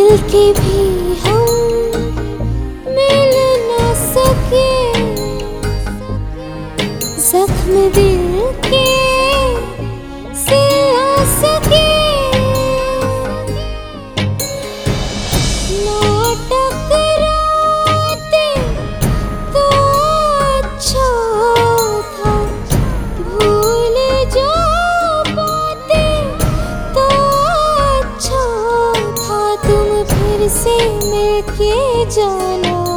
भी हम मिल न सके। जख्म दिल के के जाना।